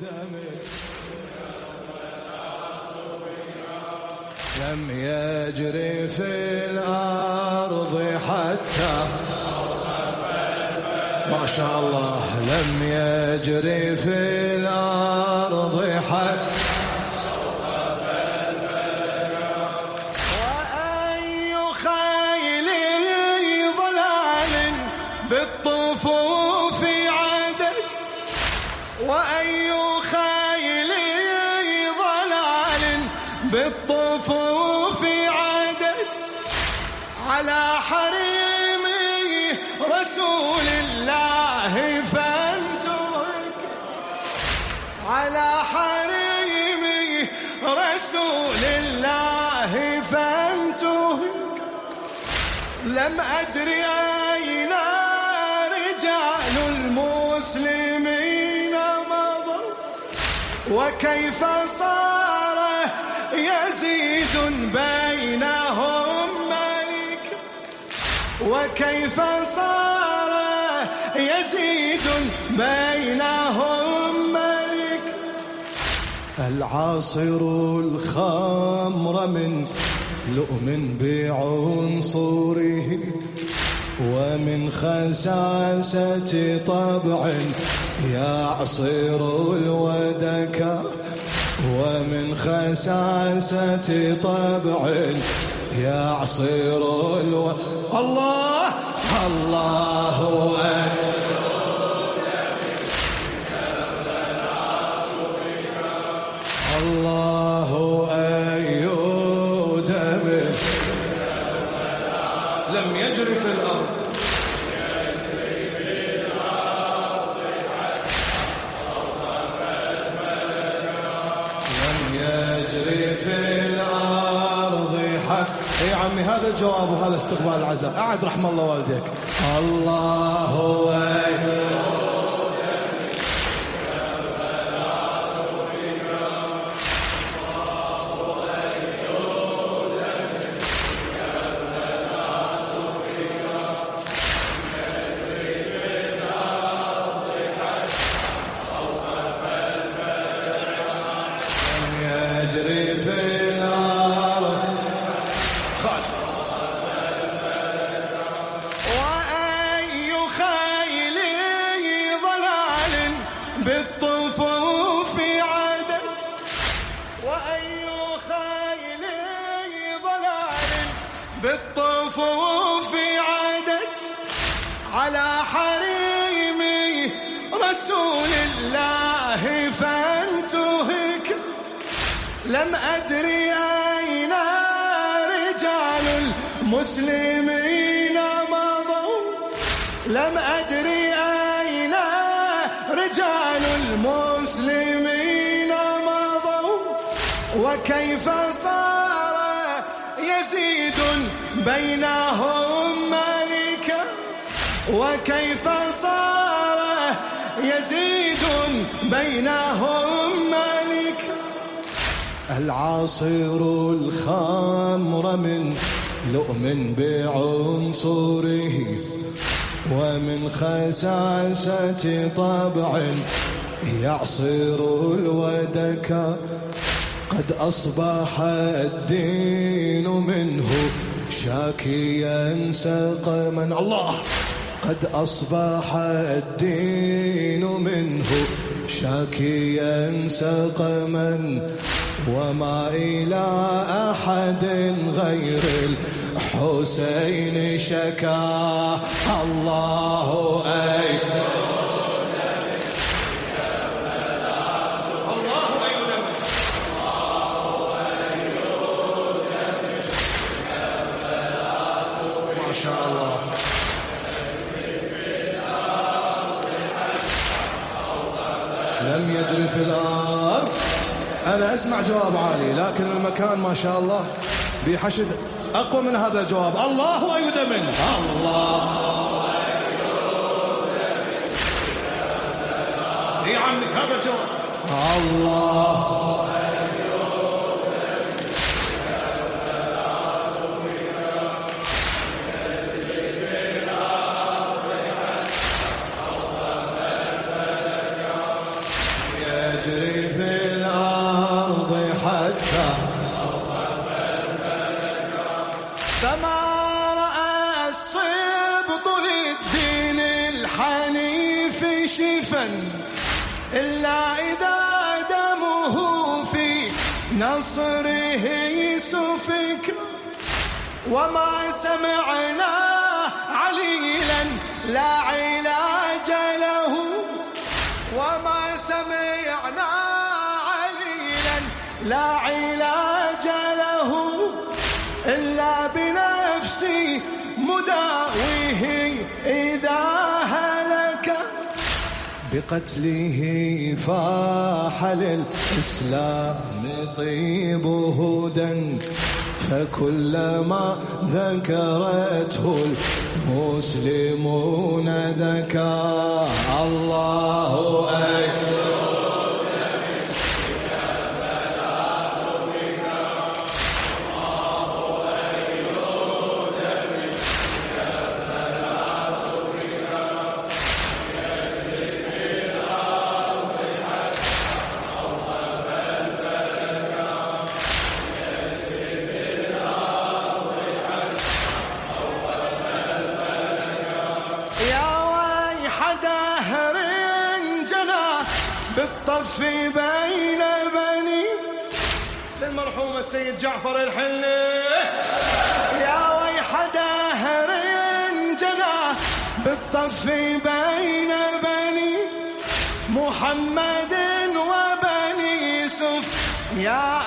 دمك لم يجري في الأرض حتى ما شاء الله. لم يجري في الأرض حتى وأي خيل ضلال بالطفوف لم أدري أين رجال المسلمين مضوا. وكيف صار يزيد بينهم ملك. وكيف صار يزيد بينهم ملك. العاصر الخمر من لؤم بعنصره ومن خساسة طبع يعصر الودك ومن خساسة طبع يعصر الو. الله الله أكبر. الله لم يجر في الأرض. لم يجري في الأرض حق. يا عمي، هذا جواب وهذا استقبال العزاء. أعد رحم الله والديك. الله أكبر. بالطفوف عدت وأي خيل ضلال بالطفوف عدت على حريم رسول الله فانتهك لم أدري أين رجال المسلمين مضوا لم أدري رجال المسلمين مضوا وكيف صار يزيد بينهم ملكا وكيف صار يزيد بينهم ملكا العاصر الخمر من لؤم بعنصره ومن خساسة طبع يعصر الودك قد أصبح الدين منه شاكيا سقما الله قد أصبح الدين منه شاكيا سقما وما إلى أحد غير الله الحسين شكا الله أكبر لم يجري في الأرض. أنا أسمع جواب عالي، لكن المكان ما شاء الله بحشد. أقوى من هذا الجواب. الله أيد منه الله. يا عمي هذا جواب الله. يجري في الأرض حتى إلا إذا دمه في نصره سفك وما سمعنا عليلا لا علاج بقتله فاح للإسلام طيب هدى فكلما ذكرته المسلمون ذكر الله أكبر. بالطف بين بني. للمرحوم السيد جعفر الحلي. يا ويح دهر جناه بالطف بين بني. محمد وبني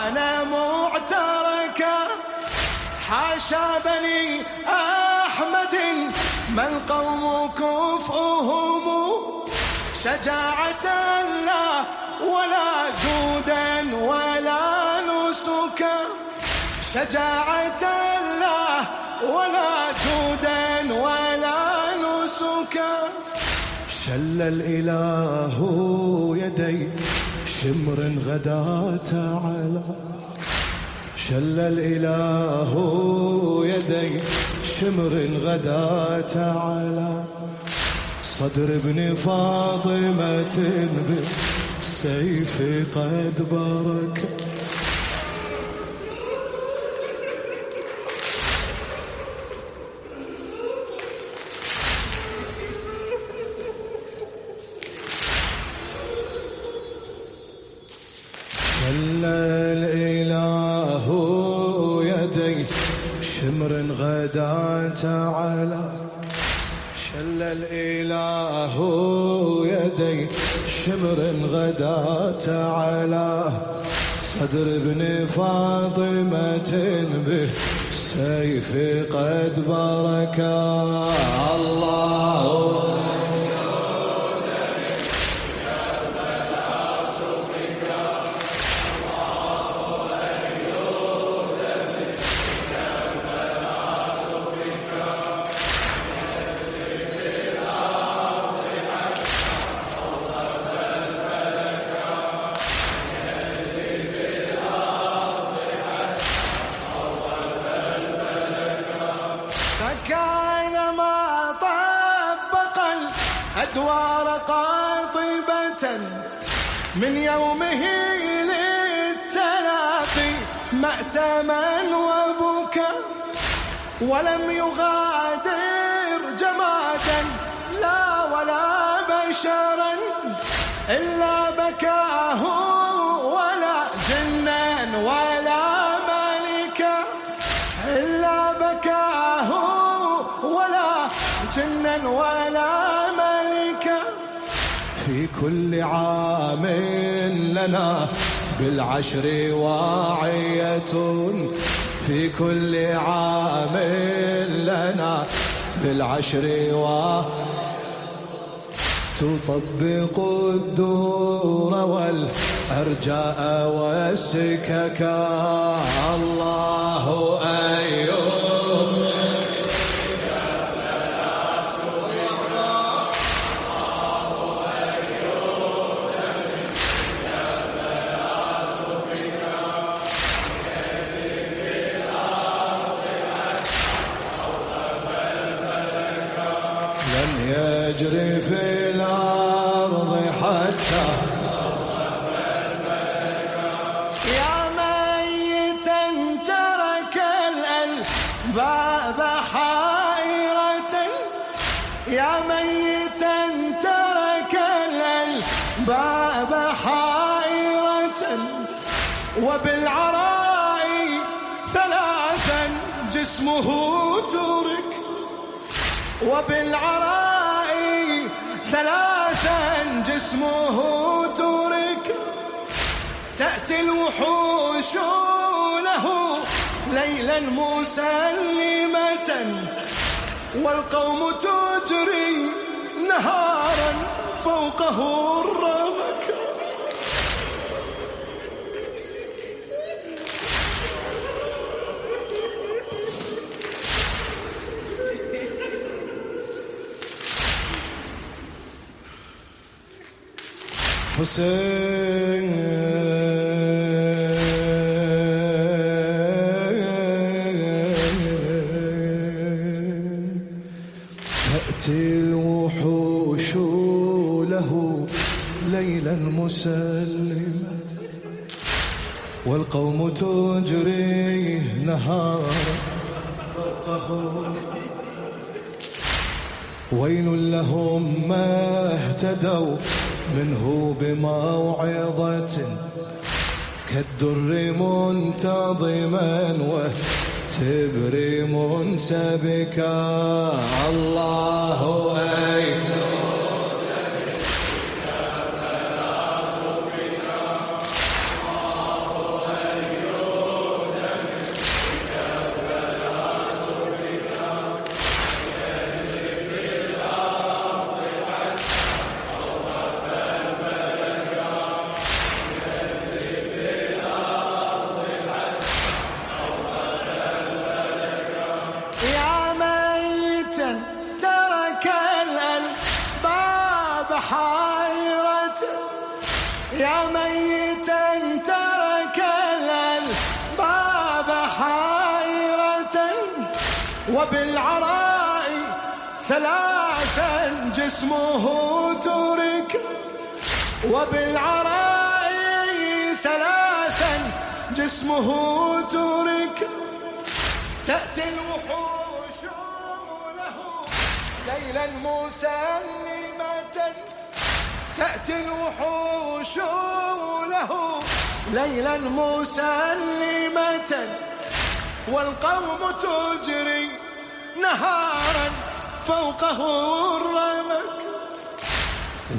انا معتركا حاشا بني أحمد ما القوم كفؤهم؟ شجاعة لا ولا جودا ولا نسكا. شجاعة لا ولا جودا ولا نسكا. شل الإله يدي شمر غداة على. شل الإله يدي شمر غداة على. صدر ابن فاطمة بالسيف قد برك كلا الإله يدي شمر غداة على. شل الإله يدي شمر غدات على صدر ابن فاطمة به سيف قد بركا. الله أدوار قاطبة من يومه للتلاقي مأتما وبكى ولم يغادر جمادا لا ولا بشرا إلا بكاه كل عام لنا بالعشر واعية في كل عام لنا بالعشر و تطبق الدور والأرجاء والسككا الله أيوب وبالعراء ثلاثا جسمه ترك. وبالعراء ثلاثا جسمه ترك. تأتي الوحوش له ليلا مسلمة. والقوم تجري نهارا فوقه الرمك حسين مسلمة والقوم تجري نهارا ويل لهم ما اهتدوا منه بموعظة كالدر منتظما وتبر منسبكا. الله أكبر. وبالعراء ثلاثا جسمه ترك. وبالعراء ثلاثا جسمه ترك. تأتي الوحوش له ليلا مسلمة. تأتي الوحوش له ليلا مسلمة. والقوم تجري نهارا فوقه الرمك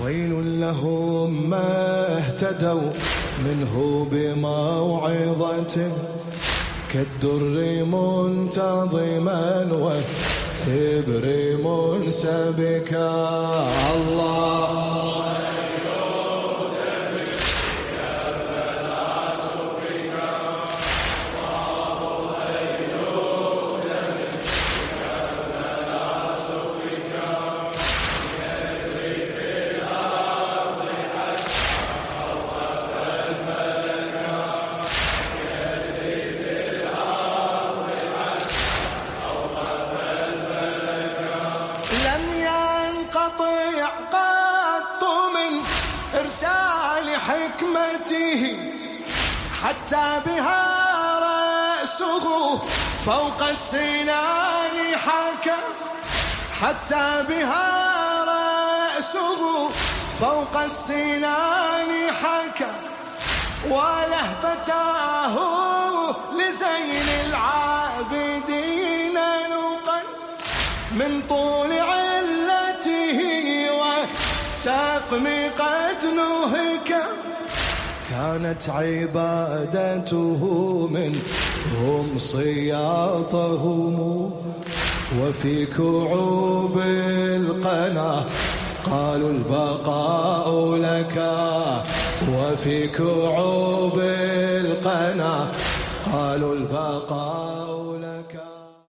ويل لهم ما اهتدوا منه بموعظة. كالدر منتظما والتبر منسبكا الله. حكمته حتى بها رأسه فوق السنان حكى حتى بها رأسه فوق السنان حكى ولهفتاه لزين العابدين نقل من طول علته والسقم قد نهكم كانت عبادته منهم صياطهم وفي كعوب القنا قالوا البقاء لك وفي كعوب القنا قالوا البقاء